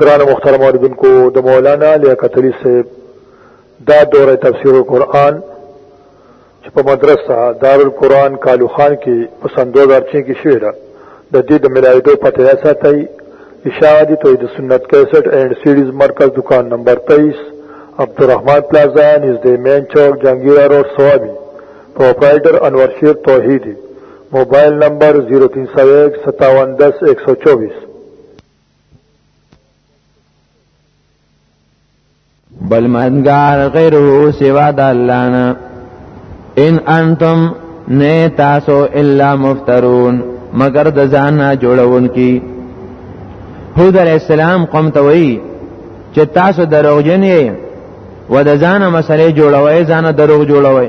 گران مختار موردن کو دا مولانا لیا قتلی سے دا دور تفسیر قرآن چې په مدرسه دارالقرآن کالو خان کې په سن 2006 کې شوې ده د دې د ملایدو پته یا ساتي اشاعتی توحید سنت 61 اینڈ سیریز مرکز دکان نمبر 23 عبدالرحمن پلازا نزدې مین چوک جنگیرا روډ سوابي پرپرایټر انور شیر توحیدی موبایل نمبر 03015710124 بل مدګار غیر هو سوا د الله نه ان انتم نه تاسو الا مفترون مگر د ځان نه جوړون کی هود علی السلام قوم ته وی چې تاسو دروغجن یې و د ځان مسلې جوړوي ځان دروغ جوړوي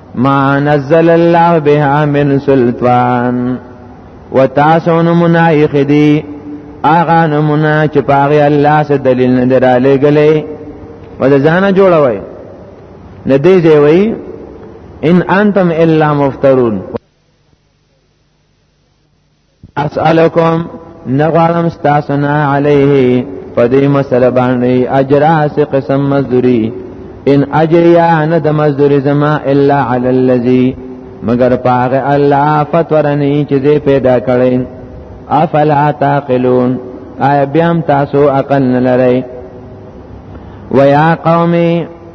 ما نزل الله بها من سلطان وتاسو نمونه اخدي اغه نمونه چې پاغي الله سره دلیل نه دراله غلې و د ځانه جوړوي نه دی دی وی ان انتم الا مفترون اسالکم نغوارم ستاسنا علیه په دې مسله باندې اجر اس قسم مزدوری ان اجریا نه د مزدوری زما الا علی الذی مگر پاغه الله فطرنی چې دې پیدا کړي افلا تعقلون آیا بیام تاسو عقل نه لرئ ویا قومي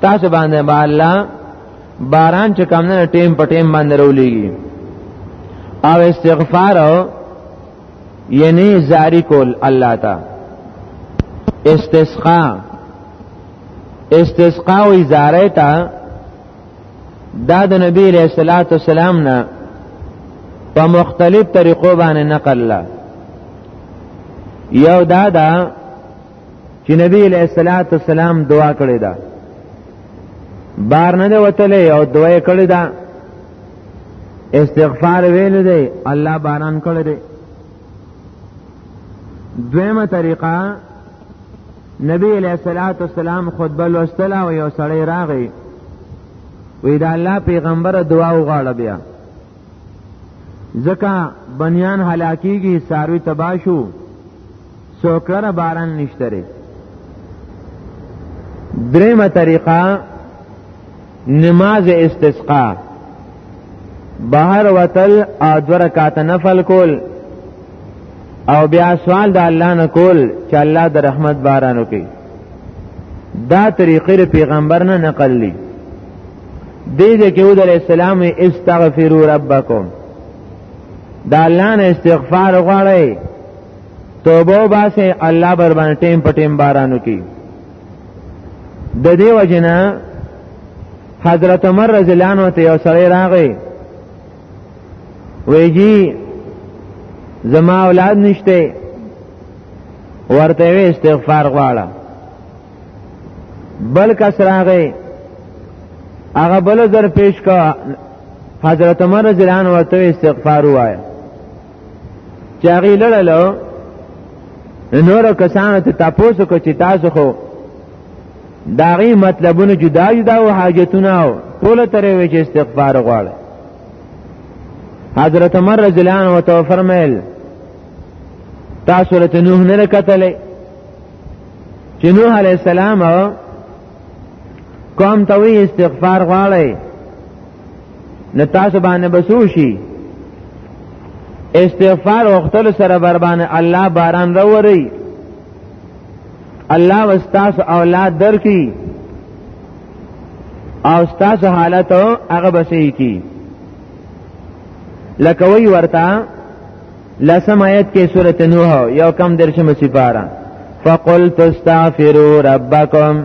تاسو باندې با الله باران چې کم نه ټیم په ټیم باندې رولېږي او استغفار یعنی زاری کول الله تا استسقا استسقا و ازاره تا دا د نبی علیہ الصلوۃ والسلام نه په مختلف طریقو باندې نقل لا یو دا دا چې نبی علیہ الصلوۃ والسلام دعا کړې ده بار نه وتلې او دعا کړې ده استغفار ویل دی الله باران کړی دی دویمه طریقه نبی علیہ الصلوۃ والسلام خطبه لوستله او یو سړی راغی وی دا الله پیغمبر دعا وغواړه بیا ځکه بنیان هلاکیږي ساروی تباشو سوکلنه باران نشته ری دریمه طریقه نماز استسقا بهر وتل او دو رکعات نفل کول او بیا سوال د الله نه کول چې الله د رحمت باران وکړي دا طریقې پیغمبر نه نقل لی دې دې کې ود علی السلام استغفروا ربکم دا الله نه استغفار غواړي توبه باسه الله بر باندې ټیم په ټیم بارانو کی د دې وجنه حضرت عمر رضی الله عنه ته یو سړی راغی ویجی زما اولاد نشته ورته وی استغفار غواړه بل کس راغی هغه بل زر پیش کا حضرت عمر رضی الله عنه ورته استغفار وایه چې هغه لړلو نور کسانو ته تاسو کو چې تاسو خو داغي مطلبونه جدا جدا او حاجتونه او ټول ترې وی چې استغفار غواړي حضرت عمر رضی الله عنه تو فرمایل تاسو له نوح نه کتلې چې نوح علی السلام قوم ته استغفار غواړي نو تاسو باندې بسوشي استغفار وختل سره بر باندې الله باران راوري الله واستاس اولاد درکې او استاس حالت هغه بسې کی لکه وی ورته لسم آیت کې سورته نوح یو کم درشم سپاره فقلت استغفروا ربکم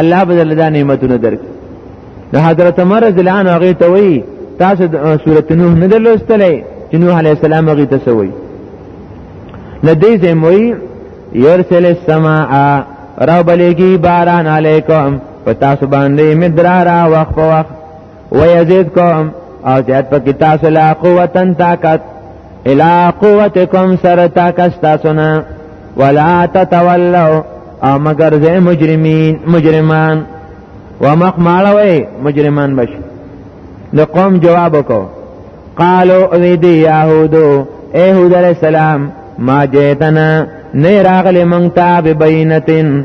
الله بدل دا نعمتونه درک د حضرت عمر رضی الله عنه هغه ته وی تاسو سورۃ نوح نه درلوستلې چې نوح علی السلام هغه ته سوی لدې زموي يرسل السماء رب لګي باران علیکم پتا سو باندې مدرارا وقف وقف ويزيدكم او زیات پکې تاسو لا قوتن طاقت الا قوتکم سر طاقت تاسو نه ولا تتولوا او مگر زه مجرمین مجرمان ومخ مالوي مجرمان بش د قوم جواب وکړو قالو اوی دی یهودو اے هود علیہ السلام ما جیتنا نه راغلی مونږ ته به بینتن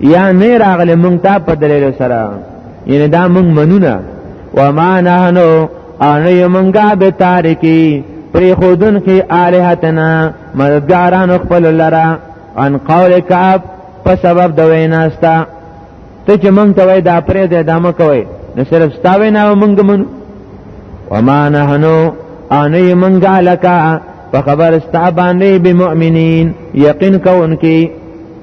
یا نه راغله مونږ ته په دلیل سره یعنی دا مونږ منونه و ما نهنو ان یمنګا به تاریکی پر خودن کی الہتنا مددګاران خپل لرا ان قول کعب په سبب د ویناستا ته چې مونږ ته وای دا پرې د ادامه کوي نو صرف ستا وینا مونږ منو و ما نهنو ان یمنګا لکا په خبر ستا باندې بمؤمنین یقین کوونکی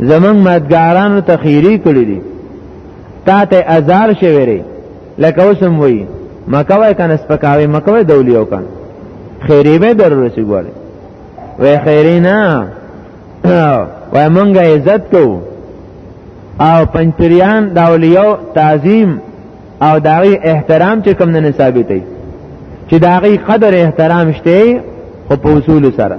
زمون مدګارانو ته خیری کړی دي تا ته ازار شوی ری لکه اوسم وی مکوې کنه سپکاوي مکوې دولیو کنه خیری به در رسی ګوره وې خیری نه وای مونږه عزت کو او پنځپریان د اولیاء تعظیم او داغي احترام چې کوم نه ثابتې چې داغي قدر احترام شته او په اصول سره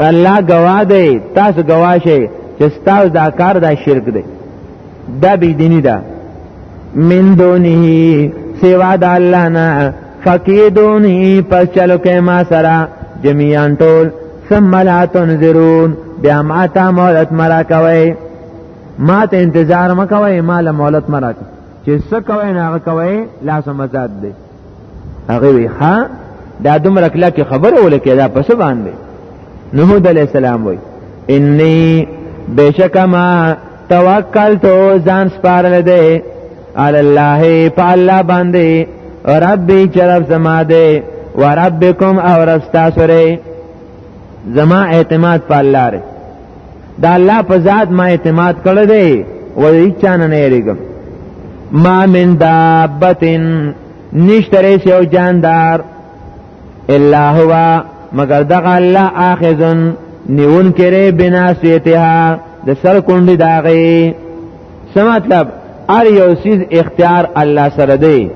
الله گواه دی تاسو گواه شئ چې تاسو دا کار دا شرک دی دا بی دینی ده من دونه سوا د الله نه فقیدونی پس چلو کې ما سره جميعا ټول ثم لا تنذرون بیا ما ته مولت مرا کوي ما ته انتظار مکوي ما له مولت مرا چې څه کوي نه کوي لا سمزاد دی هغه وی ها دا دومره کله کې خبره ولکه دا پس باندې نوح علیہ السلام وی انی بشک ما توکل تو ځان سپارل دی علی الله په الله باندې ربي چرپ زما دی وربکم او رب تاسو زما اعتماد په الله لري دا الله په ذات ما اعتماد کړی دی و هیڅ چانه نه یریږم ما من دابتن نشتره شو جاندار الا هو مگر دغه الله اخذن نیون کړي بنا سیتها د سر کونډي داغي څه مطلب ار یو سیز اختیار الله سره دی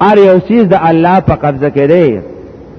ار یو سیز د الله په قبضه کې دی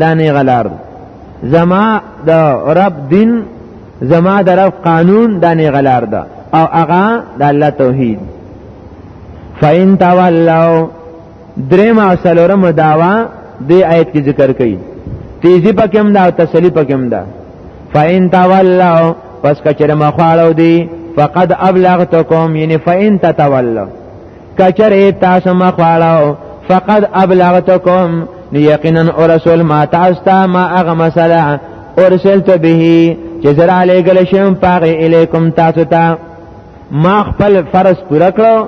دا نه غلار زما د رب دین زما د رب قانون دا نه غلار ده او هغه د الله توحید فین تولوا درې ما سلورم داوا دې آیت کې ذکر کړي تیزی پکې هم دا او تسلی پکې هم دا فین تولوا پس کچره مخاړو دی فقد ابلغتکم یعنی فین تتولوا کچره تاسو ما خواړو فقد ابلغتکم یقینا رسول ما تاسو ته ما هغه مسله ارسلت به چې زرا لګل شم پاغه الیکم تاسو ته ما خپل فرض پوره کړو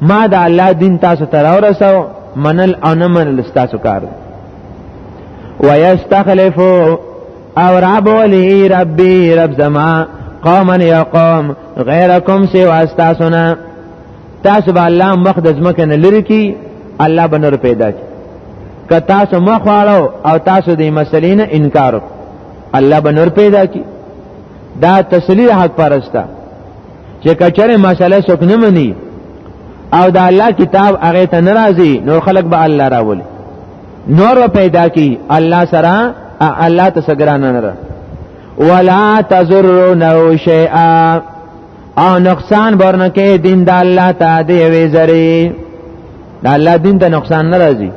ما د الله دین تاسو ته راورسو منل او نه منل تاسو کار ويستخلفو او رب ولی ربی رب زما قوما یقوم غیرکم سوا استاسونا تاسو به الله مخ د ځمکه نه لري کی الله به نور پیدا کی که تاسو مخ واړو او تاسو د مسلې نه انکار الله به نور پیدا کی دا تسلیح حق پرستا چې کچره مسله څوک نه مني او دا الله کتاب هغه ته ناراضي نو خلق به الله راولي نور پیدا کی الله سره الله تسګران نه ولا تزرون شیئا او نقصان ورنه کې دین د الله ته دی وی زری د الله دین ته نقصان ناراضي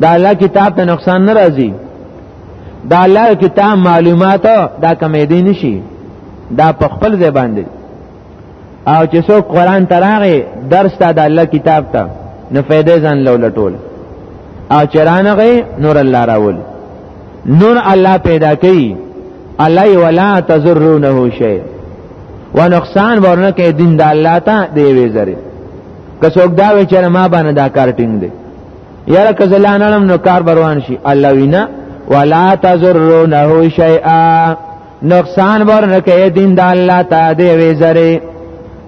د الله کتاب ته نقصان ناراضي د الله کتاب معلومات دا کمې دي نشي دا په خپل ځای باندې او چې څوک قران تراغه درس ته د الله کتاب ته نو فائدې ځان لولټول او چرانغه نور الله راول نور الله پیدا کوي علی ولا تزرونه شی و نقصان ورنه کې دین د الله ته دی وی زری که څوک دا وی چې ما باندې دا کار ټینګ دی یاره که زلانم نو کار بروان شي الله وینا ولا تزرونه شیئا نقصان ورنه کې دین د الله ته دی وی زری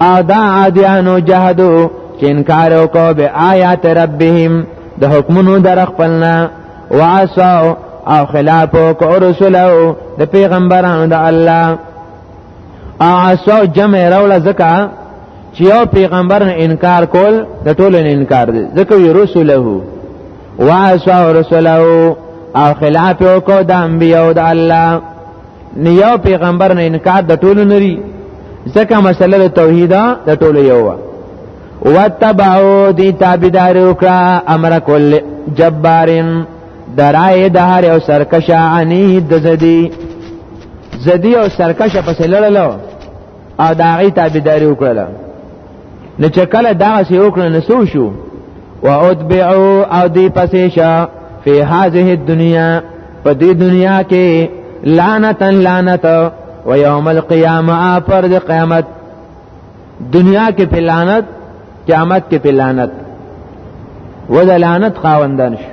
او دا عادیانو جهدو چې انکار وکړو به آیات ربهم د حکمونو در خپلنا وعصوا او خلاف وکړو رسولو د پیغمبرانو د الله اعصوا جمع رولا زکا چې یو پیغمبر نه انکار کول د ټولو نه انکار دی ځکه وی رسوله وعصوا رسوله او خلاف وکړو د انبیو د الله نه یو پیغمبر نه انکار د ټولو نری ځکه مسله د توحید د ټولو یو و وتبعو دی تابعدار وکړه امر کل جبارین درای د هر یو سرکش عنی د زدی زدی او سرکش په سلړلو او داغی تابعدار وکړه نو چې کله دا سی وکړه نو سو شو واتبعوا او دی پسې شا فی هذه الدنیا په دې دنیا کې لعنتا لعنت و یوم القیامه پر د قیامت دنیا کې په لعنت قیامت کې په لعنت و د لعنت خاوندان شو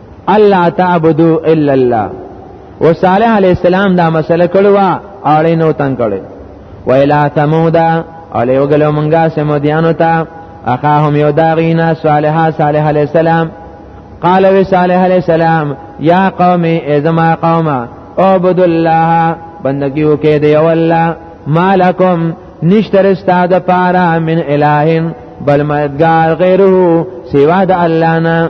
الله تعبدو الا الله او صالح علی السلام دا مسله کړو اړې نو تنگ کړي ویلا ثمودا علی وګلو مونږه سمودیانو ته اخاهم یو داغینا صالح صالح علی السلام قال وی صالح علی السلام یا قوم ازما قوم اعبد الله بندگی وکي دی والله مالکم نشتر استاد پارا من الہ بل مدگار غیره سوا د الله نه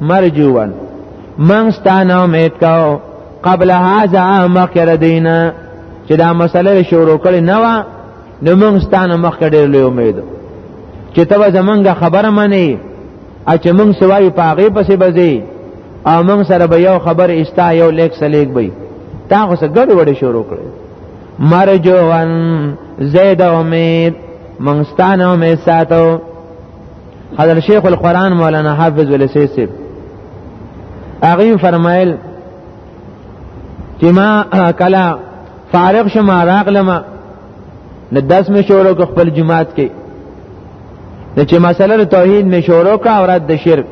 مرجوان من ستانه امید کو قبل هذا مخکره دینه چې دا مسله شروع کړي نه و نو موږ ستانه مخکې ډېر لوی امید چې ته زمونږ خبره منې او چې موږ سوای په هغې پسې بځې او موږ سره به یو خبر استا یو لیک سلیک به تا خو څه ګډې وډې شروع کړې مرجوان زید امید موږ ستانه امید ساتو حضرت شیخ القرآن مولانا حافظ ولسیسی هغه فرمایل چې ما کلا فارغ شم راغلم نو داس می شروع کو خپل جماعت کې نو چې مسله توحید می شروع کا او رد شرک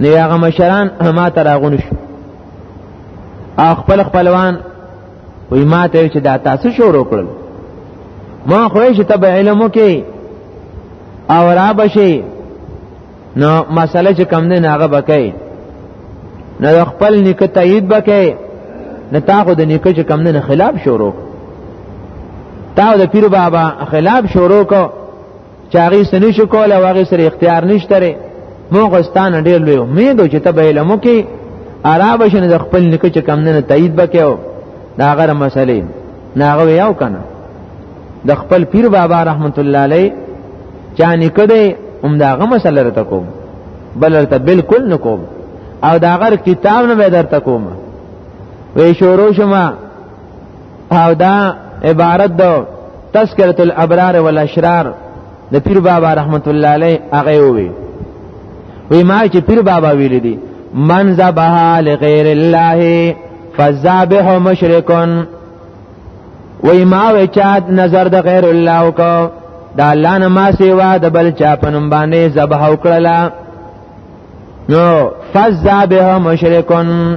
نو هغه مشران ما تراغون شو خپل خپلوان وی ما ته چې دا تاسو شروع کړل ما خو یې چې تب علم وکي او را بشي نو مسله چې کم نه هغه بکې نه خپل نیکه تایید بکې نه تا خو د نیکه چې کم نه خلاف شروع تا د پیر بابا خلاف شروع کو چې هغه سنې شو کوله او هغه سره اختیار نشته لري موغستان ډېر لوی امید چې ته به علم وکې عرب شنه د خپل نکه چې کم نه تایید بکیو دا غره مسلې ناغه یو کنه د خپل پیر بابا رحمت الله علی چانی کده هم دا غمه سره رته کوم بل رته بالکل نکوم او دا غر کتاب نه به درته کوم وې شورو شما او دا عبارت دو تذکرت الابرار والاشرار د پیر بابا رحمت الله علیه هغه وی وی ما چې پیر بابا ویل دي من ذبح لغیر الله فذابح مشرک وی ما وچات نظر د غیر الله وکاو دا الله نه ما سیوا د بل چا پنوم باندې ذبح وکړه نو فذابه مشرکون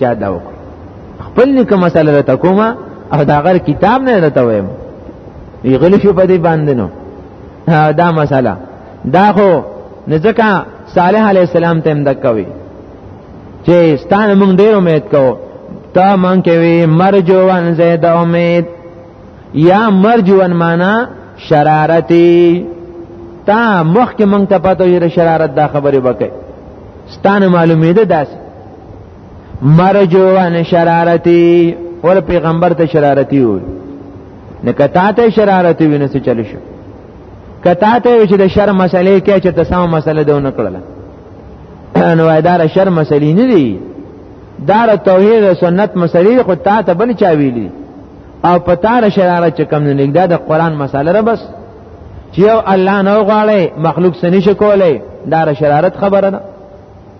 چا دا وکړ خپل لیک مسله را تکوما او دا غر کتاب نه را تویم وی غلی شو په دې باندې نو دا مسله دا خو نزدکا صالح علی السلام ته امداد کوي چې ستانه مونږ ډیر امید کوو تا مونږ کې وی مرجو ان زید امید یا مرجو ان معنا شرارتی تا مخ کې مونږ ته پاتو یې شرارت دا خبره وکړي ستانه معلومه ده داسې مرجو ان شرارتی ول پیغمبر ته شرارتی وي نه کته ته شرارتی وي نه څه چل شو کته ته چې د شر مسلې کې چې د سم مسله دی نه کړل نو اداره شر مسلې نه دي دار توحید او سنت مسلې خو تا ته بل چا ویلي او پتا را شرارت چې کم نه نګدا د قران مسله را بس چې یو الله نه غواړي مخلوق سني شکولې دار شرارت خبره ده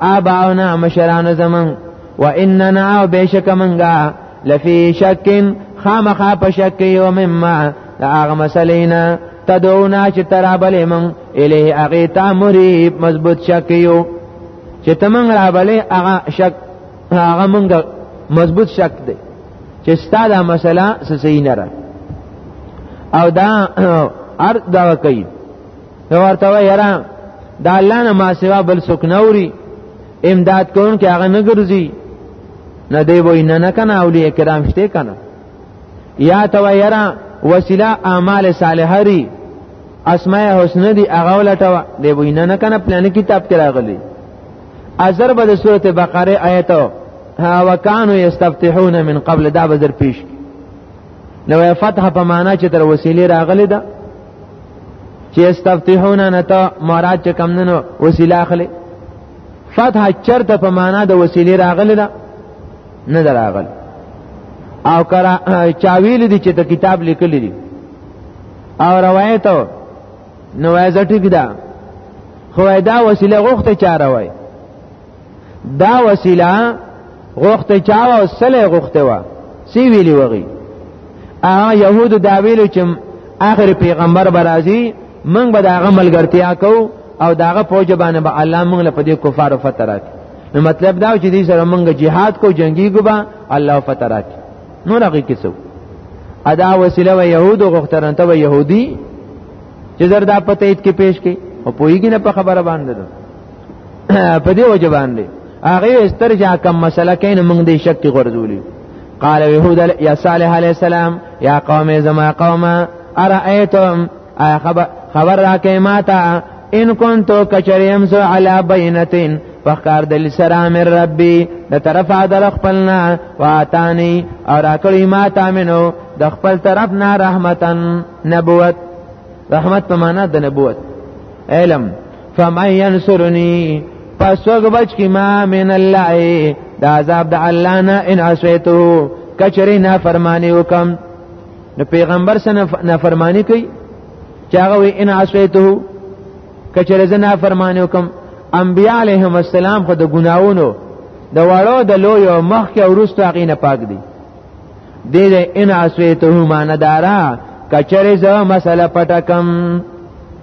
آباؤنا مشران زمن و اننا بیشک منگا لفی شکن خامخا په شک یو مما دا هغه مسلینا تدعونا چې ترابلې مون الیه هغه ته مریب مضبوط شک یو چې تمنګ رابلې هغه شک هغه مونږ مضبوط شک دی چې ستاده مسله صحیح نه را او دا ارد دا کوي نو ورته وای یاره د الله نه ما سوا بل څوک نه اوري امداد کون کې هغه نه ګرځي نه دی وای نه نه کنه اولیاء کرام شته کنه یا ته وای یاره وسیله اعمال صالحه ری اسماء حسنه دی هغه ولټه دی وای نه نه کنه پلان کتاب کې راغلی ازر به د سوره بقره آیت ها وکانو یستفتحون من قبل دا بذر پیش نو فتح په معنا چې تر وسیله راغلی ده چې استفتحون نه ته مراد چې کم نه وسیله اخلي فتح چرته په معنا د وسیله راغلی ده نه دراغل او کرا چاویل دي چې ته کتاب لیکلی دي او روایت نو وایزه ټیک ده خو دا وسیله غوخته چاره وای دا وسیله غوخته چاوه او سله غوخته وا سی ویلی وغي ا يهودو دا ویلو چې اخر پیغمبر برازي موږ به داغه ملګرتیا کو او داغه پوج باندې به الله موږ له پدې کفارو فترات نو مطلب دا چې دې سره موږ jihad کو جنگي ګبا الله فترات نو راغی کیسو ادا وسیله و يهودو غخترن ته و يهودي چې زردا پته ایت کې پیش کې او پویږي نه په خبره باندې په دې وجه باندې هغه ستر جا کم مسله کین موږ دې شک کې غرزولي قال يهود يا صالح عليه السلام يا قوم زما قوم ارأيتم خبر خبر راکې ماتا ان كنتو کچریم سو علی بینتین فخار دل سلام ربی د طرف عدل خپلنا واتانی او راکړی ما تامنو د خپل طرف نه رحمتن نبوت رحمت په معنا د نبوت علم فمن ينصرني پس وګ بچ کی ما من الله د عذاب د الله نه ان عصیتو کچری نه فرمانی وکم نو پیغمبر سره نه فرمانی کوي چاغه وی ان عصیتو کچری زه نه فرمانی وکم انبیاء علیهم السلام خو د ګناونو د وړو د لوی او مخ کې ورستو هغه نه پاک دي د دې ان عصیتو معنی دارا کچری زه مسله پټکم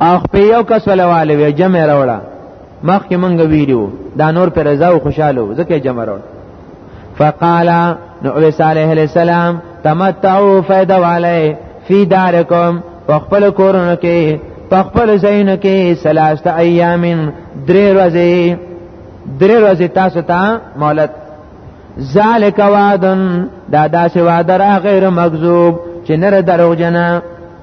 اخ په یو کس ولواله وی جمع راوړه مخکې مونږ ویلو دا نور پر رضا او خوشاله ځکه جمع راوړ فقال نو علی صالح علیہ السلام تمتعوا فیدا علی فی دارکم فخپل کورن کې فخپل زین کې ثلاثه ایام درې ورځې درې ورځې تاسو ته مولت ذالک وعدن دا داسې وعده را غیر مکذوب چې نره دروغجنه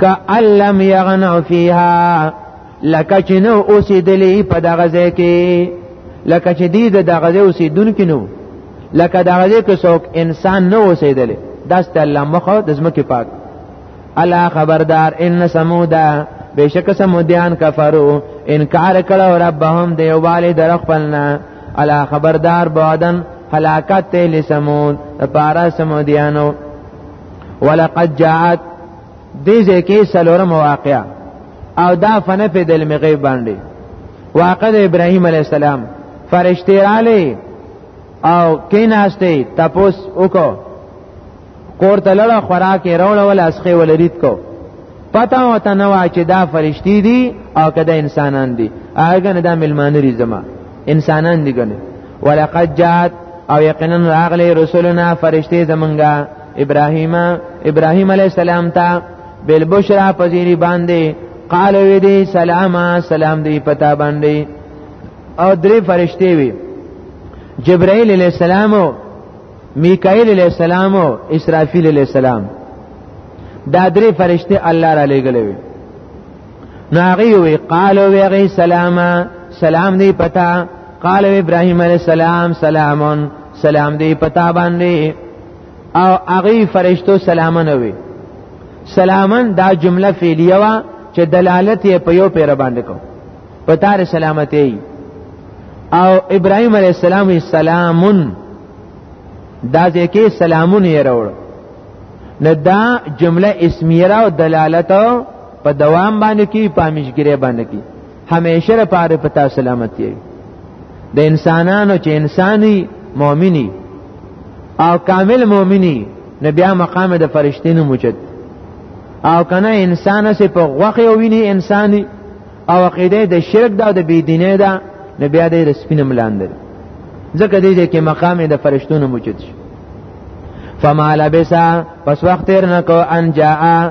کألم یغنو فیها لکه چې نو اوسېدلې په دغه ځای کې لکه چې دی د دغه ځای اوسېدونکي نو لکه دغه ځای کې څوک انسان نه اوسېدلې داسته الله مخه د ځمکې پاک الا خبردار ان سمودا بشک سمودیان کفرو انکار کړو ربهم دی والد رخپلنا الا خبردار بعدن هلاکت ته لسمود پارا سمودیانو ولقد جاءت دې ځکه سلورم واقعا او دا فنه په دل مغیب باندې واقع د ابراهیم علی السلام فرشتي رااله او کیناسته تپوس وکړو کور ته لړه خوراک یې راوړ ول اسخه ول رید کو پتا وته نو چې دا فرشتي دي او کدا انسانان دي هغه نه دا ملمانه ري زما انسانان دي ګنه ولقد جاءت او یقینا راغلی رسولنا فرشته زمونږه ابراهیم ابراهیم علی السلام ته بل بشرا پذیری باندې قال وی دی سلام سلام دی پتا باندې او درې فرشته وی جبرائیل علیہ السلام او میکائیل علیہ السلام او اسرافیل علیہ السلام دا درې فرشته الله را لېګلې وي نو هغه وی قال وی هغه سلام سلام دی پتا قال ابراهيم عليه السلام سلامون سلام دی پتا باندې او هغه فرشتو سلامن وی سلامن دا جمله فعلیه وا چې دلالت یې په یو پیر باندې کو پتار سلامتی او ابراهيم عليه السلام سلامون دا ځکه سلامون یې راوړ نه دا جمله اسمیه او دلالت په دوام باندې کی په مشګری باندې کی همیشه لپاره په تاسو سلامتی وي د انسانانو چې انساني مؤمني او کامل مؤمني نو بیا مقام د فرشتي نه موجد او کنه انسان سه په غوخه او ویني انساني او عقیده د شرک دا د بيدینه دا نو بیا د سپینه ملاندل ځکه دې کې مقام د فرشتونو موجود شي فما لبسا پس وخت تیر نکو ان جاء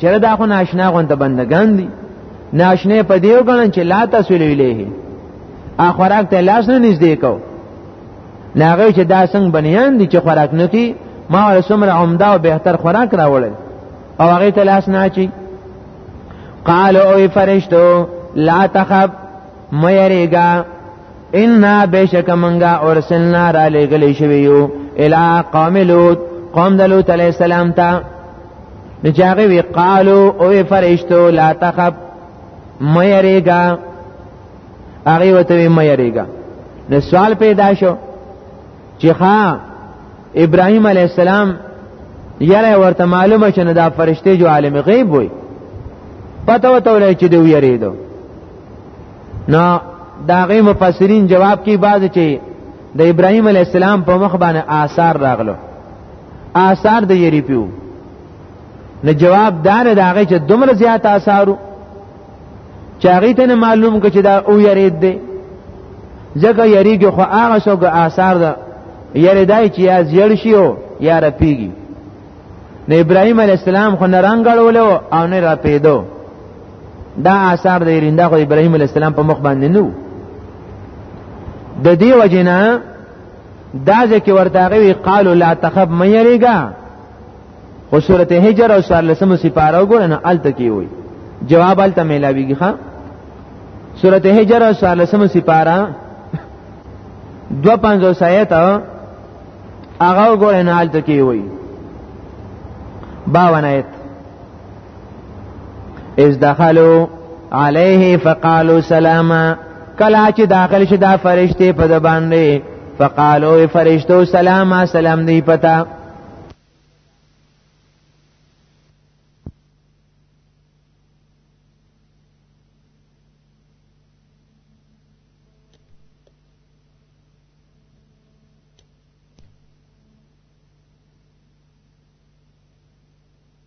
چیرې دا خو ناشنا غونډه بندگان دي ناشنه په دیو غنن چې لا تاسو لیلې اخراک ته لاس نه نږدې کو ناغه چې دا څنګه بنیان دي چې خوراک نه کی ما ول سمره عمده او بهتر خوراک راوړل او هغه ته لاس نه چی قال او فرشتو لا تخف مېریګا ان بشک منګه اورسلنا را لګلې شوی یو الی قوم لوط قوم د لوط علی السلام ته نو چې هغه وی قالو او فرشتو لا تخب مې یریګا هغه وته مې یریګا نو سوال پیدا شو چې ښا ابراهيم عليه السلام یاره ورته معلومه شنه دا فرشته جو عالم غیب وي پته وته ولای چې دی ویریدو نو دا غي مفسرین جواب کې بعض چې د ابراهيم عليه السلام په مخ باندې آثار راغلو آثار د یری پیو نو جواب دار دا هغه چې دومره زیات آثارو چې هغه ته معلوم کو چې دا او یرید دی ځکه یریږي خو هغه څوک آثار ده یری دای چې یا زیړ شي او یا رپیږي نو ابراهیم علی السلام خو نه رنگړول او نه را پیدو دا آثار د یرینده خو ابراهیم علی السلام په مخ باندې نو د دې وجنه دا ځکه ورته غوي قالو لا تخب مې یریګا خو سورته هجر او سوال لسمو سپاره وګورنه الته کی وي جواب الته ملاویږي ها سورته هجر او سوال لسمو سپاره 250 آیت هغه وګورنه الته کی وي 52 آیت از دخلوا علیه فقالو سلاما کلا چې داخل شي دا فرشته په د باندې فقالو فرشتو سلاما سلام دی پتا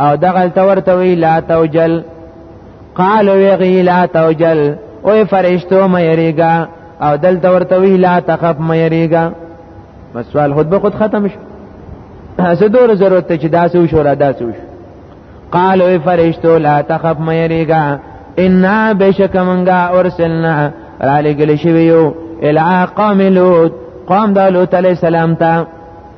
او دغه تورته وی لا توجل قال وی لا توجل او فرشتو مې ریګا او دل تورته وی لا تخف مې ریګا بس سوال خود به خود ختم شو څه دور ضرورت ته چې داسې وشو را داسې وشو قال وی فرشتو لا تخف مې ریګا ان بشک منګه ارسلنا را لګل شویو الى قوم لوط قوم د لوط علیہ السلام ته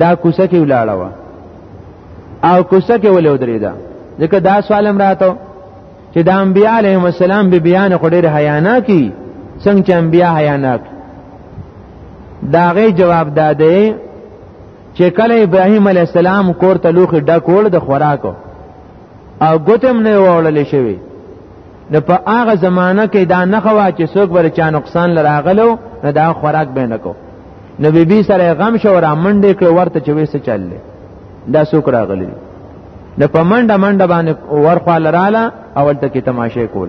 دا کوسه کې ولاړه و او کوسه کې ولې ودرېده ځکه دا سوال هم راته چې د انبیاء علیهم السلام به بیان خو ډېر حیانا کی څنګه چې انبیاء حیانا کی دا غي جواب دادې چې کله ابراهیم علی السلام کور ته لوخي ډکول د خوراکو او ګوتم نه وړل شوی نو په هغه زمانہ کې دا نه خوا چې څوک بر چا نقصان لراغلو نه دا خوراک به نه کو نو بی بی سره غم شو را منډې کړ ورته چې وسه چللې دا څوک راغلی نو په منډه منډه باندې ورخوا لراله اول ته کې تماشه کول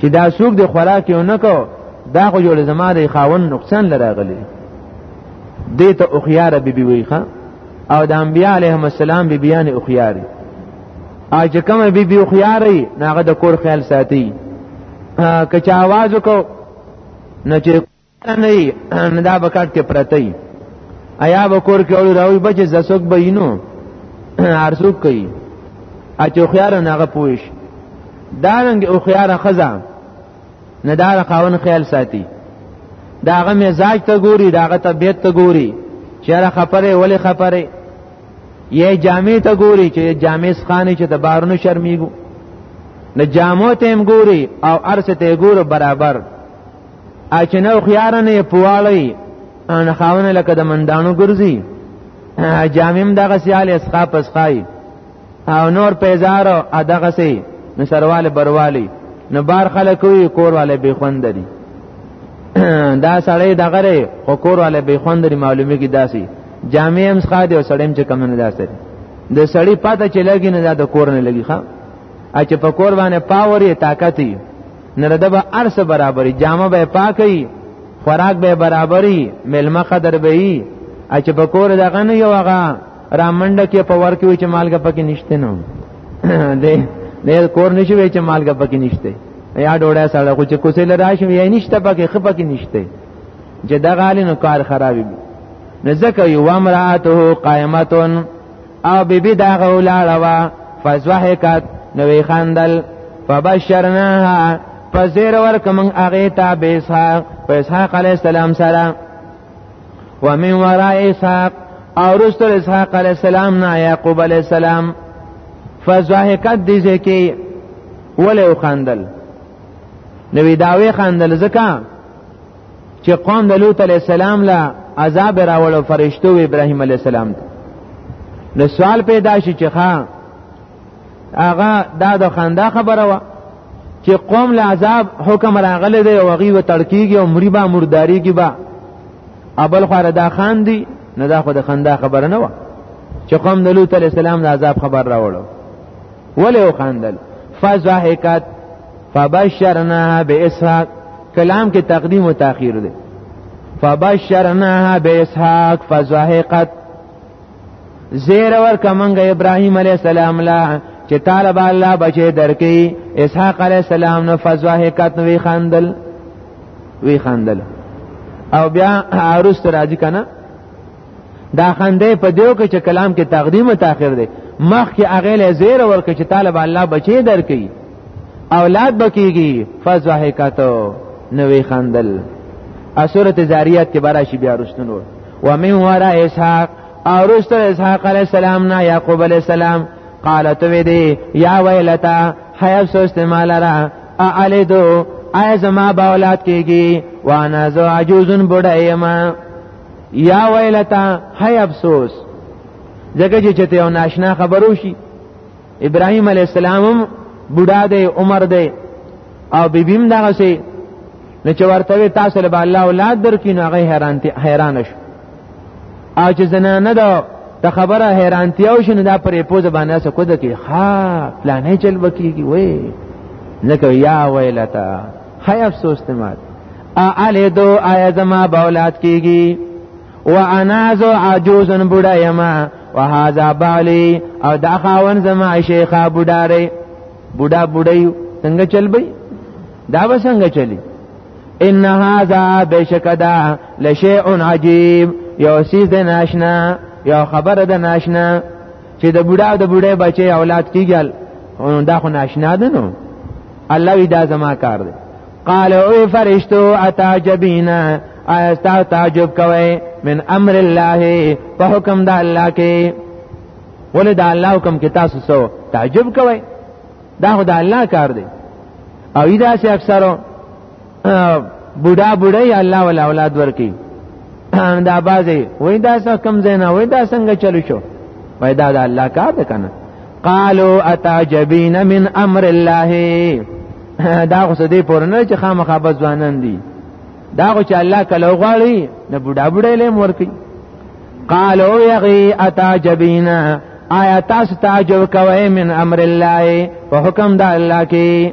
چې دا څوک د خوراک یو نه کو دا خو جوړ زما د خاون نقصان لراغلی دې ته اخیار بی بی ویخه او د انبیاء علیهم السلام بی بیان اخیاری ا چې کومه بی بی خياري ناغه د کور خیال ساتي که چا आवाज وکړو نه چې نه دا بکټ کې پرته ای ایا بکور کې اول راوي بچ زسوک بینو ارزو کوي ا چې خيار ناغه پويش دا رنګ او خيار خزا نه دا خاون خیال ساتي داغه مزاج ته ګوري داغه طبيعت ته ګوري چیرې خبره ولې خبره یې جامع ته ګوري چې جامع سخانه چې د بارونو شرمېږو نه جامو ته هم ګوري او ارس ته ګورو برابر اچنه خيار نه پوالي ان خاونه لکه د مندانو ګرځي جامم دغه سیال اسخا پسخای او نور پیزار او دغه سي نو سرواله بروالی نو بار خلک وي کور والے به خوند دي دا سړی دغه خو کور والے به خوند دي معلومه کی داسي جامع هم ښه دی او سړی هم چې کم نه داسته دی د سړی پاته چې لګي نه د کور نه لګي ښا ا چې په کور باندې پاوري طاقت یې نه ردبه ارس برابرې جامه به پاکي خوراک به برابرې ملما قدر به یې ا چې په کور دغه نه یو هغه رامنډ کې په ور کې وي چې مالګه پکې نشته نو دې دې کور نشي وي چې مالګه پکې نشته یا ډوړه سره خو چې کوسه لراشي یې نشته پکې خپکې نشته چې دغه حال نو کار خراب وي نو ځکه یو امراته قائمتون او بیبي دغه ولاړه وا فزوحکت نو وی خندل فبشرناها فزیر ورکم هغه ته به اسحاق په اسحاق علی السلام سره ومن وراء اسحاق او رسل اسحاق علی السلام نه یعقوب علی السلام فزوحکت دې ځکه ولې وخندل نو وی داوی خندل ځکه چې قوم د لوط علی السلام لا عذاب راوړو فرشتو ابراهیم علی السلام ته نو سوال پیدا شي چې ښا هغه دا د خندا خبره وا چې قوم له عذاب حکم راغله دی او غي و تړکیږي او مری با مرداری کی با ابل خو دا خان دی نه دا خو د خندا خبره نه و چې قوم د لوط علی السلام د عذاب خبر راوړو ولې وخندل فزهکت فبشرناها باسحاق کلام کې تقدیم او تاخير دی فبشرناها باسحاق فزهقت زیر ور کمنګ ابراهيم عليه السلام لا چې طالب الله بچي درکې اسحاق عليه السلام نو فزهقت وی خندل وی خندل او بیا عروس راځي کنه دا خندې په دیو کې چې کلام کې تقدیم او تاخير دی مخ کې هغه له زیر ورکه چې طالب الله بچي درکې اولاد بکیږي فزهکتو نوې خندل اسورت زاریات کې براشي بیا رښتونو ومن ورا اسحاق او رسل اسحاق علیہ السلام نا یعقوب علیہ السلام قالت وی دی یا ویلتا حیب سوست مالرا اعلیدو آیا زما با اولاد کیگی وانا زو عجوزن بڑا ایما یا ویلتا هی افسوس ځکه چې چته یو ناشنا خبرو شي ابراهیم علی السلام هم بوډا دی عمر دی او بیبیم دغه سي نو چې ورته تاسو له الله اولاد درکین هغه حیران حیران شو او چې زنانه ده د خبره حیرانتیا او شنو دا پرې پوز باندې څه کو دکی ها پلانې چل وکیږي وې ځکه یا ویلتا هاي افسوس ته مات اعلی دو آیا زما باولاد کیږي وانا ذو عجوز بوډا یما وهذا بالي او دا خاون زما شیخا بوډا ری بوډا بوډي څنګه چلبي دا به څنګه چلی ان هذا بشکدا لشیء عجیب یو سیز د ناشنا یو خبر د ناشنا چې د بوډا د بوډې بچي اولاد کیږي دا خو ناشنا ده نو الله وی دا زما کار دی قال او فرشتو اتعجبینا ایستا تعجب کوي من امر الله په حکم د الله کې ولې د الله حکم کې تاسو سو تعجب کوي دا خو د الله کار دی او دا چې اکثرو بوډا بوډا یا الله ولا اولاد ورکی دا بازي وای دا څه کم زینا وای دا څنګه چلو شو وای دا د الله کار ده کنه قالوا اتعجبين من امر الله دا خو سدي پورنه چې خامخا بزوانن دي دا خو چې الله کله غواړي نه بوډا بوډا لې مورکی قالوا يغي اتعجبين آیا تاسو تعجب کوئ من امر الله په حکم د الله کې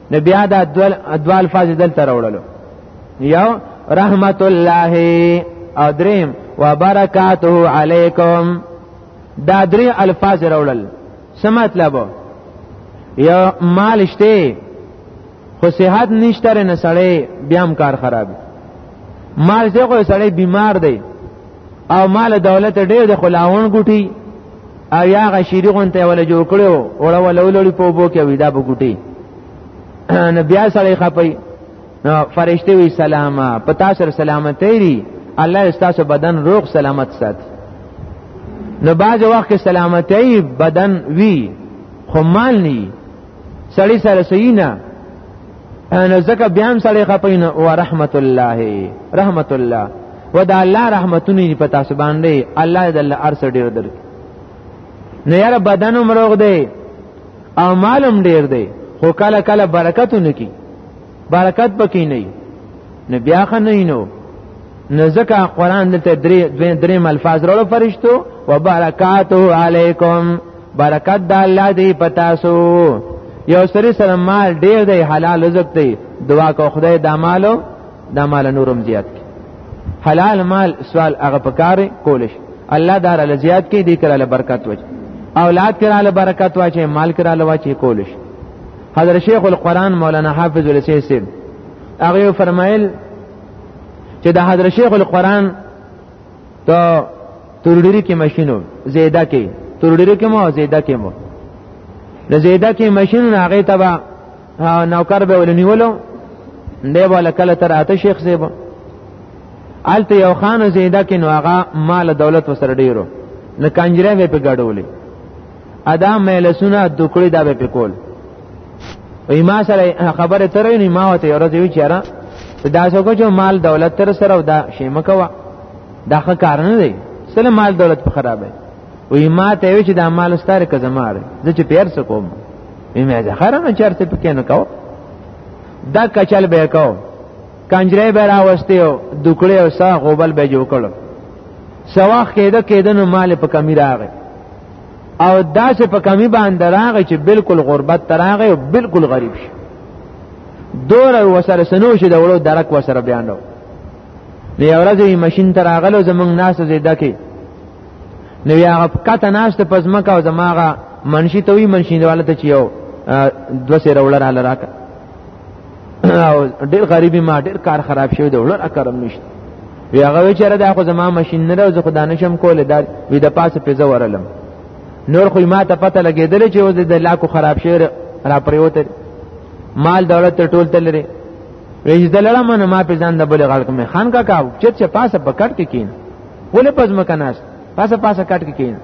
نو بیا دا دول ادوال فاز دلته راوړلو یو رحمت الله او دریم و برکاته علیکم دا درې الفاظ راوړل څه مطلب یو مال شته خو صحت نشته نه سړی بیا هم کار خراب مال دې خو سړی بیمار دی او مال دولت ډېر د خلاون ګټي او یا هغه شیری غونته ولا جوړ کړو وړه ولا ولړي په بو کې ویدا بګوټي نو بیا سړی خپي نو فرشته وی سلامه پتا سره سلامتی ری الله استاسو بدن روغ سلامت سات نو باز وخت کې سلامتی بدن وی خو مال نی سړی سره صحیح نه ان زکه بیا هم سړی خپین او رحمت الله رحمت الله ودا الله رحمتونه په تاسو باندې الله دې الله ارس ډیر درک نه یاره بدن مروغ دی او مالم ډیر دی خو کله کله برکت نکی برکت پکې نه نه بیا خنه نو نه ځکه قران دلته درې درې الفاظ راو فرشتو وبرکاتو علیکم برکت د الله دی پتاسو یو سری سره مال ډیر دی حلال رزق دی دعا کو خدای د مالو د مال نورم زیات کی حلال مال سوال هغه پکار کولش الله دار ال زیات کی دی کړه برکت وج اولاد کړه له برکت واچې مال کړه له واچې کولش حضرت شیخ القرآن مولانا حافظ السیسی هغه فرمایل چې د حضرت شیخ القرآن ته تورډری کې ماشینو زیاده کې تورډری کې مو زیاده کې مو د زیاده کې ماشینو هغه تبا نوکر به ولنیولو دی ولا کله تر اته شیخ زیب الته یو خان زیاده کې نو هغه مال دولت وسره ډیرو نه کنجره په ګډولې ادا مې لسونه دکړې دا به پکول وی ما سره خبره ترې نه ما وته یو ورځ وی چیرې دا څوک چې مال دولت تر سره او دا شیمه کوه دا ښه کار نه دی سره مال دولت په خرابه وی ما ته وی چې دا مال ستاره که زماره زه چې پیر څه کوم وی مې ځه خرنه چرته پکې نه کاو دا کچل به کاو کنجره به راوستي او دکړې او سا غوبل به جوړ کړو سواخ کېده کېده نو مال په کمی راغی او دا چې په کمی باندې راغی چې بالکل غربت تراغی او بالکل غریب شي دور وسره سنو شي د وړو درک وسره بیانو نو یو ورځ یې ماشین ته راغلو زمونږ ناسو زیده کې نو یې هغه کته ناشته په ځمکه او زماغه منشي ته وی منشي والا ته چې یو دوه سره وړه رااله راکه او ډېر غریبي ما ډېر کار خراب شوی دی وړه اکرم نشته وی هغه وی چېرې دا خو زما ماشین نه ده زه خو دا نشم کولی دا وی د پاسه پېزه ورلم نور خو ما ته پته لګېدلې چې اوس د لاکو خراب شوی را پرېوتی مال دولت ټول تللی ویج دلړه من ما په ځان د بل غړک مې خان کا کا چې چې پاسه پکټ کې کین ولې پزم کناس پاسه پاسه کټ کې کین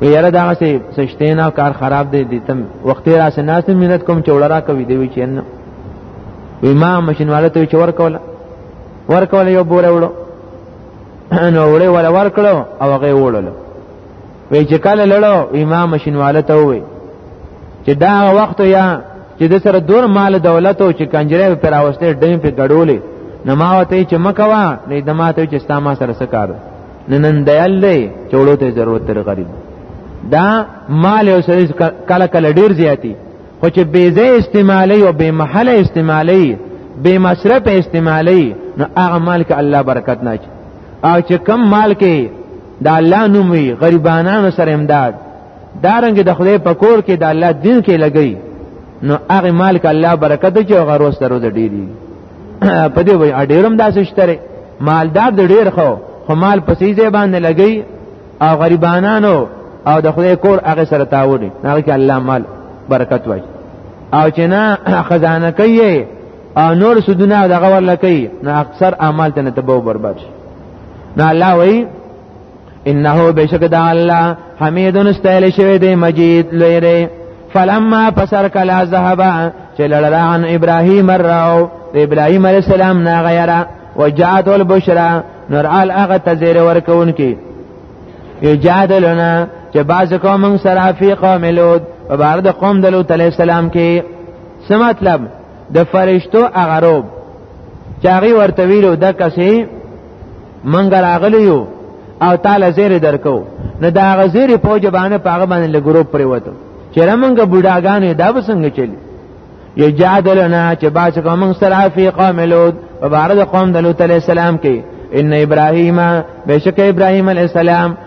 وی یاره دا سه سشته نه کار خراب دی دیتم وخت را سه ناس مینت کوم چې وړرا کوي دی وی چې نه وی ما ماشین والا ته چې ور کوله ور کوله یو بوره وړو نو وړې ولا ور کړو او هغه وړلو وی چې کله لړو امام ماشینواله ته وی چې دا وخت یا چې د سره دور مال دولت او چې کنجره پر اوسته ډیم په ګډولې نو ما وته چې مکوا نه د ماته چې ستا ما سره سکار نن دیال دی چوړو ته ضرورت تر غریب دا مال او سره کله کله ډیر زیاتی خو چې بې ځای استعمالي او بې محله استعمالي بې مصرف استعمالي نو هغه مال کې الله برکت نه او چې کم مال کې د الله نوم وي غریبانو سره امداد دارنګ د خدای په کور کې د الله دین کې لګي نو هغه مال کې الله برکت چې هغه روز تر روز ډیری په دې وای ډیرم داسې شتره مالدار د ډیر خو خو مال په سې ځای باندې لګي او غریبانو او د خدای کور هغه سره تاوري هغه کې الله مال برکت وای او چې نه خزانه کوي او نور سودونه دغه ورلکې نه اکثر اعمال ته نه تبو برباد شي نو الله وی انه بشک دا الله حمید استایل شوی دی مجید لوی دی فلما پسر کلا ذهبا چې لړل عن ابراهیم الراو د ابراهیم علی السلام نه غیره وجات البشرا نور ال هغه تزیر ورکون کی یجادلنا چې باز قوم سره فی قوم لوط په بار د قوم د لوط علی السلام کې څه مطلب د فرشتو اغروب چاغي ورته ویلو د کسې منګ راغلی یو او تعالی زیر درکو نو دا غزیر په جبانه پاغه باندې له ګروپ پرې وته چې رمنګ بډاګانې دا وسنګ چلی یجادلنا چې باچ کوم سره فی قوم لوط په بار د قوم د لوط علی السلام کې ان ابراهیم بشک ابراهیم علی السلام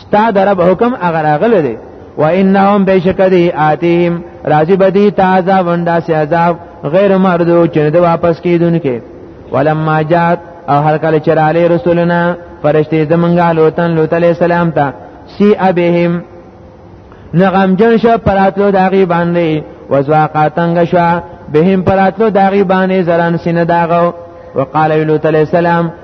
ستا د رب حکم هغه راغلی دی و انهم بشک دی آتیهم راضی بدی تازه وندا سی عذاب غیر مردو چې د واپس کیدونکې ولما جات او هر کله چې رالی رسولنا فرشتي زمونږه لوتن لوط علی السلام ته سی ابهم نغم جن شو پراتلو داغي باندې وزواقا تنگ شو بهم پراتلو داغي باندې زران سینه داغو وقال لوط علی السلام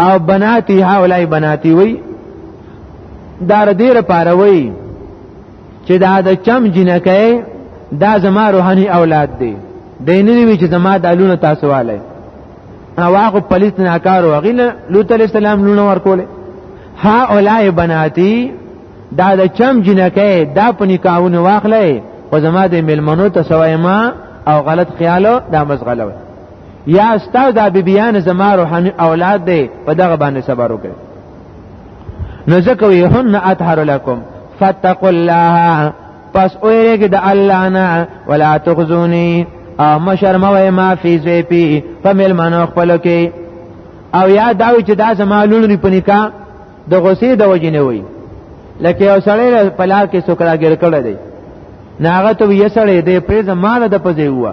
او بناتی هاولای بناتی وی دار دیر پاروي چې دا د چم جنکه دا زما روحاني اولاد دی دین دی وی چې زما د لونه تاسو والي او هغه پلیت نه کار وغیله لوط علی السلام لونه ورکوله ها اولای بناتی دا د چم جنکه دا په نکاحونه واخلې او زما د ملمنو ته سوای ما او غلط خیالو دا مزغلوي یا استاد د بیبیان زما روحاني اولاد دی په دغه باندې صبر وکړي نو ځکه وي هن اطهر لكم فاتقوا الله پس اوریږي د الله نه ولا تخزوني او مشرموي ما فی زوی پی په ملمنو خپل کې او یا داوی چې دا زما لونی په نکاح د غصې د وجې نه وي لکه یو سړی په لار کې سکراګر کړی دی ناغه ته یې سړی دی پرې زمانه د پځې ووه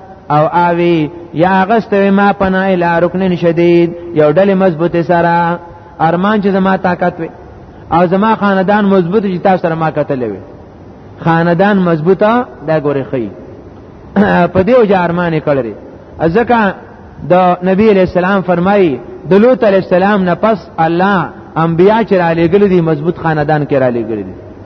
او آوی یا غستوی ما پنا الی رکن شدید یو ډلې مضبوطه سره ارمان چې زما طاقت وي او زما خاندان مضبوط چې تاسو سره ما کتل وي خاندان مضبوطه دا ګوري خي په دې وجه ارمان کړی ځکه د نبی علیہ السلام فرمایي د لوط علیہ السلام نه پس الله انبیا چې را لېګل دي مضبوط خاندان کې را لېګل دي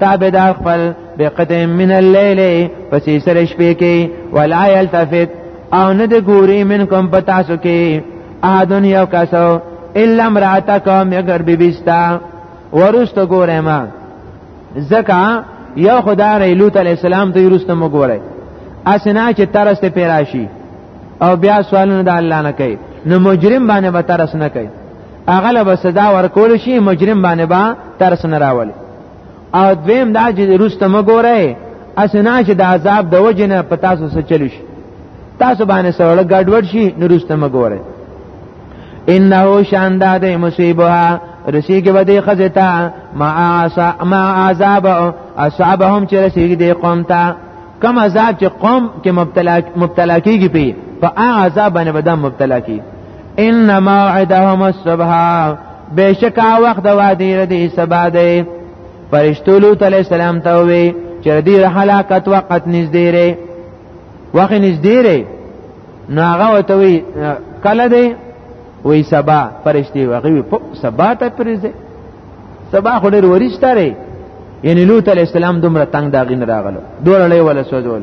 تابدار خپل بقطع من الليل پسې سره شپې کې ولا يلتفت او نه د ګوري من کوم پتا سو کې احدن یو کسو الا امراتک مگر بیبستا ورست ګوره ما زکا یو خدای ری لوط علی السلام ته ورست مو ګوره اسنا چې ترسته پیراشي او بیا سوالونه د الله نه کوي نو مجرم باندې به ترس نه کوي اغلب صدا ورکول شي مجرم باندې با ترس نه راولي او دویم دا چې روسته مګورئ اسنه چې د عذاب د وجه نه په تاسو سره چلی شي تاسو باندې سره ګډوډ شي نو روسته مګورئ انه شانداد مصیبه رسیږي به دې خزه ته ما عذاب اصحابهم چې رسیږي دې قوم ته کم عذاب چې قوم کې مبتلا مبتلا کیږي په په عذاب باندې بدن مبتلا کی ان موعدهم الصبح بهشکه وخت د وادي ردی سبا دی فرشتو لوط علیه السلام ته وی چې ردی هلاکت وخت نږدې ری وخت نږدې ری نو هغه وته وی کله دی وی سبا فرشتي وغوی په سبا ته پریزه سبا خو ډیر ورشتاره یعنی لوط علیه السلام دومره تنگ داغین راغلو دوره لوی ولا سوځول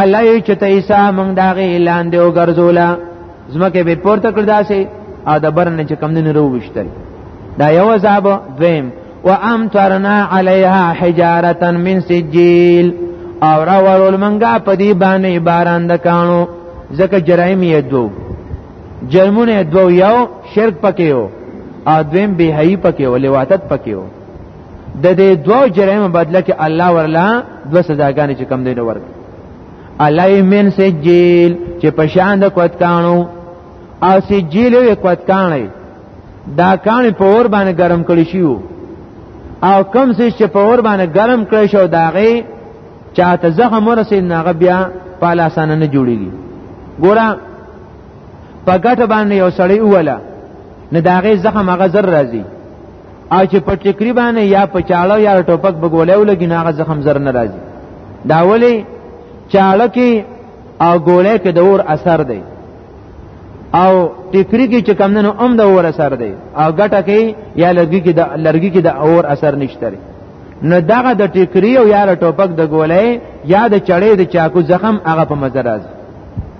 الله چې ته عیسی موږ داغه اعلان دی او ګرځولا زمکه به پورته کړ داسې او د برن چې کم نه وروشتل دا یو عذاب دویم وامطرنا علیها حجاره من سجیل او را ورول منګه په دې باندې باران د کانو ځکه جرایم یې دو جرمونه دو یو شرک پکې او دویم بهایي پکې او لواتت پکې د دې دوه جرایمو بدله کې الله ورلا دوه سزاګانې چې کم دی نو ورک الله یې من سجیل چې په شان د کوت کانو او سجیل یې کوت کانې دا کانې په اور باندې ګرم کړی شي او کم سې چې په اور باندې ګرم کړی شو داغه چاته زخم ورسید ناغه بیا په لاسانه نه جوړیږي ګوره په ګټه باندې یو سړی وله نه داغه زخم هغه زر راځي او چې په ټکری باندې یا په چاړو یا ټوپک بګولیو لګي ناغه زخم زر نه راځي دا ولی چاړه کې او ګولې کې د اور اثر دی او ټکری کې چې کم نه هم د اور اثر دی او ګټه کې یا لرګي کې د لرګي کې د اور اثر نشته نو دغه د ټکری او یا ټوپک د ګولې یا د چړې د چاکو زخم هغه په مزه راځي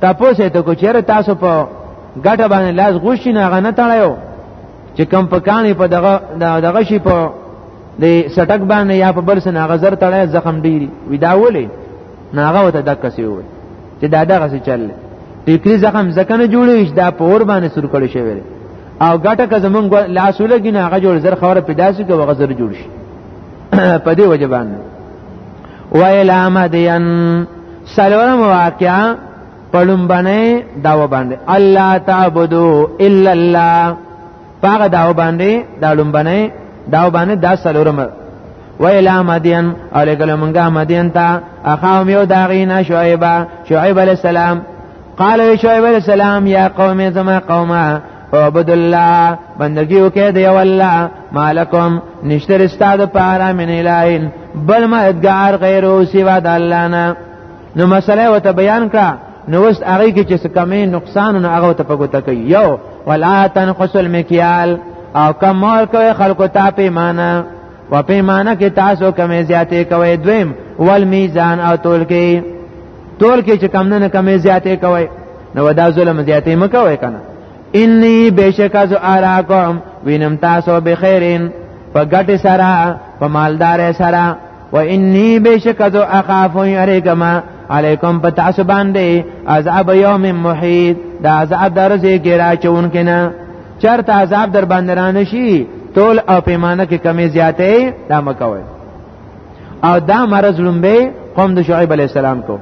تاسو ته کو چیرې تاسو په ګټه باندې لاس غوښی نه غنه تړیو چې کم په کانې په دغه دغه شی په د سټک باندې یا په بل سنه غزر تړی زخم ډیری وی دا ولې ناغه وته دک سی وي چې دا دغه څه چل ټیکری زخم زکنه جوړیش دا پور باندې سر کړی شوی او ګټه که زمونږ لاسونه کې نه هغه جوړ زر خبره پیدا شي که وغه زر جوړ شي په دې وجه باندې ویلا مدین سلورم واقعا پړم باندې داو باندې الله تعبدو الا الله پاغه داو باندې دالم باندې داو باندې دا سلورم و الى مدین او لګل مونږه مدین ته اخاهم یو داغینا شعیبا شعیب علی السلام قال شعیب علی السلام یا قوم زما قومه عبد الله بندگیو کې دی والله مالکم نشتر استاد پارا من الہین بل مددگار غیر او سوا د الله نه نو مسله وته بیان کړه نو وس هغه کې چې کمې نقصان نه هغه ته پګوته کوي یو ولا تنقص المکیال او کمال کوي خلکو ته پیمانه و پیمانه کې تاسو کمې زیاتې کوي دویم ول میزان او تول کې تول کې چې کم نه کمې زیاتې کوي نو دا ظلم زیاتې مکوي کنه انی بشک از اراکم وینم تاسو بخیرین په ګټه سره په مالدار سره و انی بشک از اخاف یریکما علیکم په تاسو باندې عذاب یوم محیط دا عذاب درځي کې راچون کنه چرته عذاب در باندې رانه شي تول او پیمانه کې کمی زیاتې دا مکوي او دا مرز لومبه قوم د شعیب علی السلام کو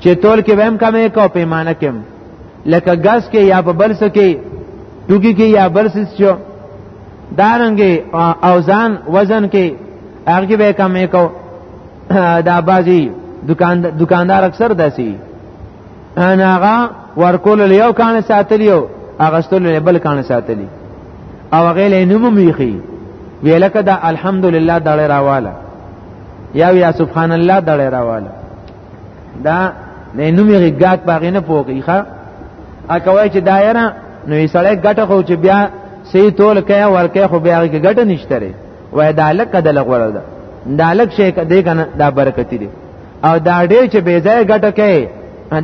چې تول کې ویم کمی کو پیمانه کې لکه غاز کې یا په بل څه کې ټوکی کې یا بل څه چې دارنګ اوزان وزن کې هغه به کمی کو دا بازی دکاندار اکثر دسی ان هغه ورکول له یو کان ساتلی یو اغستل له بل کان ساتلی او هغه له نوم میخي ویلکه دا الحمدلله دړه راواله یا یا سبحان الله دړه راواله دا نه نوم یې ګات باغې نه پوکې ښا ا کوي چې دایره نو یې سړی ګټه خو چې بیا سي تول کیا ورکه خو بیا کې ګټه نشته وای دا لکه د لغوره ده دا لک شي دې کنه دا برکت دي او دا ډېر چې بې ځای ګټه کوي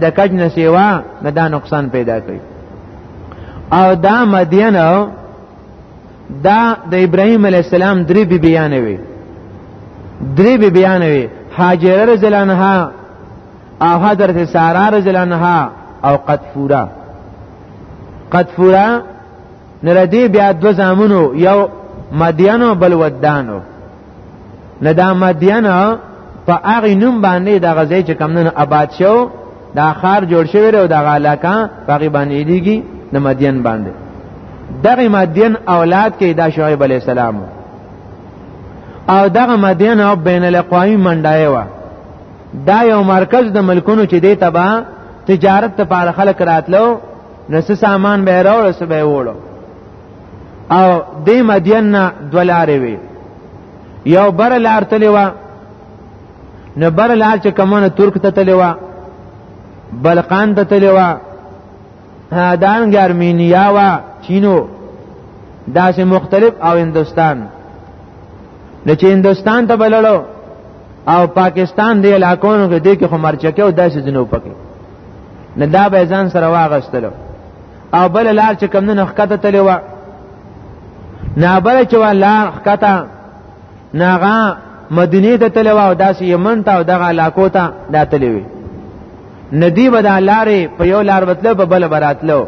د کج نه سیوا نه دا نقصان پیدا کوي او دا مدین دا د ابراهیم علی السلام درې بی بیان وي درې بی بیان وي هاجر رضی الله عنها او حضرت سارا رضی الله عنها او قطفورا قطفورا نردی بیا دو زامنو یو مدینو بل ودانو نه دا مدینو په هغه نوم باندې د غزې چې کمنن آباد شو دا خار جوړ شوی او د علاقه په غی باندې دیږي د مدین باندې دغه مدین اولاد کې دا شعیب علی السلام او دغه مدین او بین الاقوامی منډای و دا یو مرکز د ملکونو چې دی تبا تجارت لپاره خلک راتلو نو څه سامان به راوړل څه به وړو او د مدین نه دولارې وي یو بر لار تلې و نو بر لار چې کومه ترک ته تلې و بلقان ته تلې و دان ګرمینیا و چینو داسې مختلف او هندستان نو چې هندستان ته بللو او پاکستان دی علاقونو کې د کې خمرچکه او داسې جنوب پکې نه دا به ځان سره واغستلو او بل لار چې کم نه خکته تلې و نه بل چې لار خکته ناغه مدینه ته تلې و او داسې یمن ته او دغه علاقو ته دا تلې وي ندی به دا لارې په یو لار وتلو په بل براتلو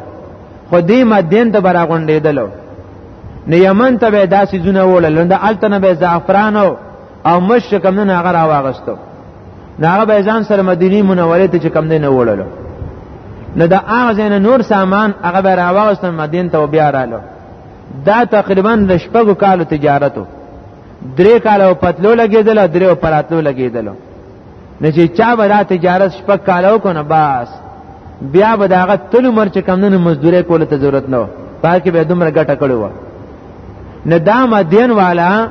خو دې مدین ته برا غونډېدلو نو یمن ته به داسې زونه وړل نو د التنه به زعفرانو او مش کم نه هغه را واغستو نو هغه به ځان سره مدینه منوره ته چې کم نه وړلو نو دا هغه ځین نور سامان هغه به را واغستو مدینه ته بیا رالو دا تقریبا د شپږو کالو تجارتو درې کالو پتلو لګیدل درې پراتلو لګیدل نه چې چا به دا تجارت شپږ کالو کنه بس بیا به داغه تل عمر چې کم نه مزدوري کول ته ضرورت نه و پاکه به دومره ګټه کړو نه دا مدین والا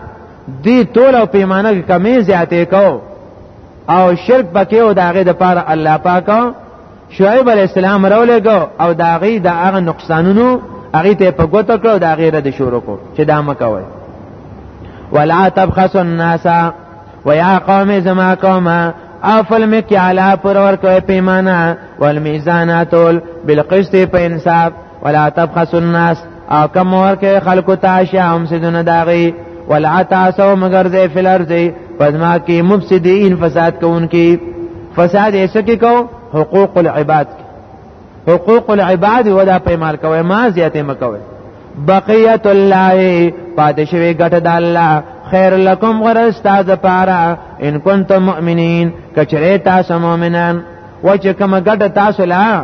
دی تول او پیمانه کې کمی زیاتې کو او شرک پکې او داغه د پاره الله پاک شعیب علی السلام راولېګو او داغه د هغه نقصانونو هغه ته په ګوته کړو دا غیره د شروع کو چې دا مکوي ولا تبخسوا الناس ويا قوم زما قومه افل می کی علا پر ور کوي پیمانه والمیزاناتول بالقسط په انصاف ولا تبخسوا الناس او کم ورکه خلق ته اشیاءهم سدونه داغي ولا تعصوا مگر ذی فی الارض پزما کې مفسدین فساد کوونکی فساد ایسه کې کو حقوق العباد حقوق العباد ودا پیمال کوي ما زیاته مکوي بقیت الله پادشوی ګټه د الله خیر لکم غره استاد پارا ان کنتم مؤمنین کچره تاسو مؤمنان و چې کوم ګټه تاسو لا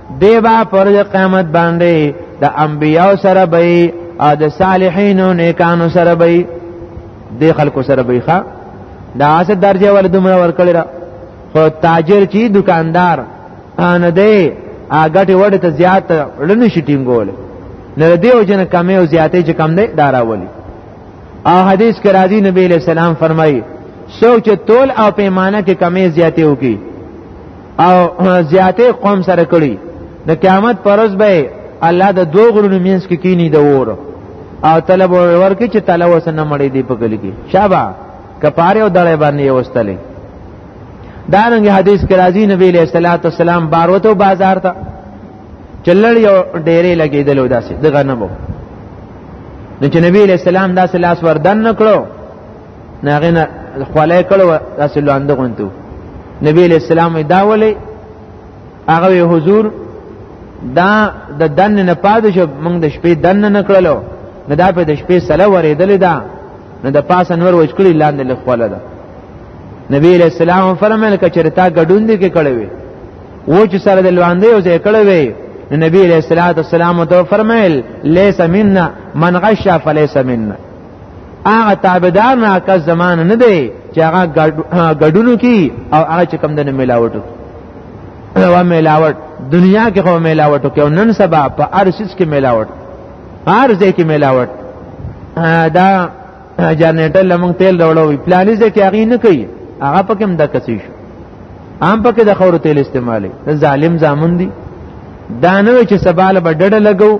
دی با پر قیامت باندې د انبیاو سره به او د صالحینو نیکانو سره به د خلکو سره به ښا دا اسه درجه ول دومره ورکړی را خو تاجر چی دکاندار ان دی اګټي وړ ته زیات لنی شټینګول نه دی او جن کمې او زیاتې چې کم دی داراولي او حدیث کې راځي نبی له سلام فرمایي سوچ تول او پیمانه کې کمې زیاتې وکي او زیاتې قوم سره کړي د قیامت پرز به الله د دوه غرونو مینس کې کینی د وور او طلب ورکړي چې تعالی وسنه مړې دی په کلی کې شابه کپاره او دړې باندې وستلې دارنګ حدیث کې راځي نبی له صلوات والسلام باروتو بازار ته چلړ یو ډېرې لګېدل وداسې دغه نه وو نو چې نبی له سلام داسې لاس وردن نکړو ناغه نه خلای کړو داسې لاندې غونتو نبی علیہ السلام دا ولې هغه حضور دا د دن نه پاد شو موږ د شپې دن نه کړلو نه دا په د شپې سلا ورېدل دا نه د پاس انور وچ کړی لاندې لخواله ده نبی علیہ السلام فرمایل کچره تا غډون دي کې کړې وي و چې سره د لواندې او ځای کړې وي نبی علیہ الصلوۃ والسلام تو فرمایل لیس منا من غش فلیس منا هغه تابعدار نه کا زمان نه دی چې هغه ګډونو کی او هغه چې کم دنه ملاوټو و ملاوټ دنیا کې خو ملاوټو کې نن سبا په ارسس کې ملاوټ هر ځای کې ملاوټ دا جنریټر لمن تیل راوړو پلانې ځکه هغه نه کوي هغه پکې هم د کسي شو عام پکې د خورو تیل استعمالي ظالم زامن دي دا نه چې سباله به ډډه لګو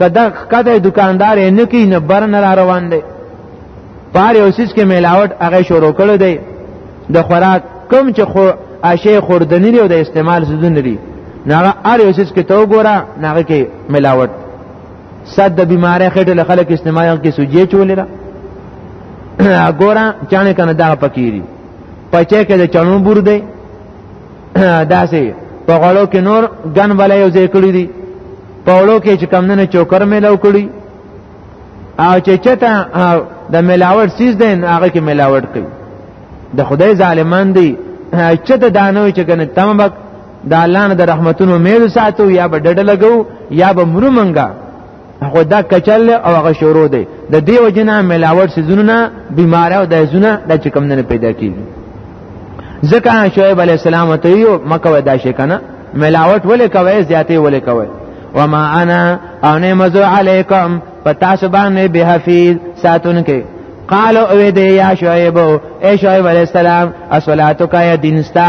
کدا کدا دکاندار نه کی نه بر نه روان دی پاره اوسیس کې ملاوت هغه شروع کړو دی د خوراک کم چې خو اشی خوردنی دی او د استعمال سودن دی ناغه ار یو سیس کې تو ګورا ناغه کې ملاوت صد د بیماری خټه له خلک استعمال کې سوجې چولې را ګورا چانه کنه دا پکېری پچې کې د چانو بور دی داسې په غړو کې نور ګن بل یو ځای کړی دي په غړو کې چې کم نه چوکر ملاو کړی او چې چته د ملاوت سیز دین هغه کې ملاوت کوي د خدای ظالمان دي چې د دانو چې کنه تمبک د الله نه د رحمتونو امید ساتو یا به ډډه لګو یا به مرو منګه خو دا کچل او هغه شروع دی د دیو جنا ملاوت سيزونه بیمار او دایزونه د چکم نه پیدا کیږي ځکه شعیب علی السلام ته یو مکه ودا شي کنه ملاوت ولې کوي زیاتې ولې کوي وما انا او نه مزو علیکم پتا سبحان به حفیظ ساتون کې قالو اوی دی یا شعیب اے شعیب علیہ السلام اصلاتو کا یا دینستا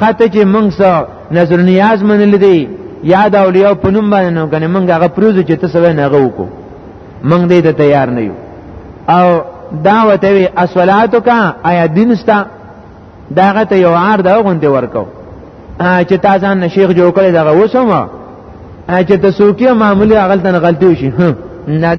خاطر چې موږ سره نظر نیاز منل دي یا د اولیاء په نوم باندې نو کنه موږ هغه پروزو چې تاسو وای نه غوکو موږ دې ته تیار نه یو او دعوت وی اسولاتو کا آیا دینستا داغه ته یو عار دا غونډه ورکو چې تاسو نه شیخ جوړ کړی دا وسوم چې تاسو کې معمولی غلطه نه غلطي وشي نه